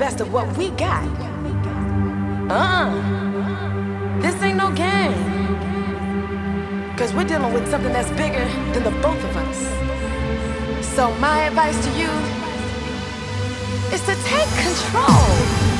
best of what we got. Uh, this ain't no game. Cause we're dealing with something that's bigger than the both of us. So my advice to you is to take control.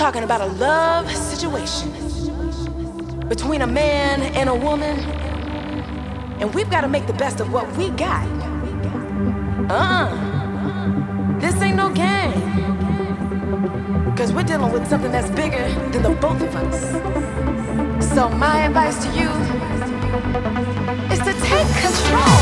Talking about a love situation between a man and a woman, and we've got to make the best of what we got. Uh, this ain't no game. Cause we're dealing with something that's bigger than the both of us. So my advice to you is to take control.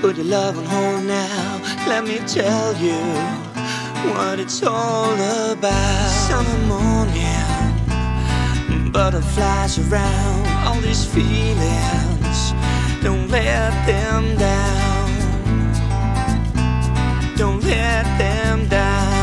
Put your love on hold now. Let me tell you what it's all about. Summer morning, butterflies around. All these feelings, don't let them down. Don't let them down.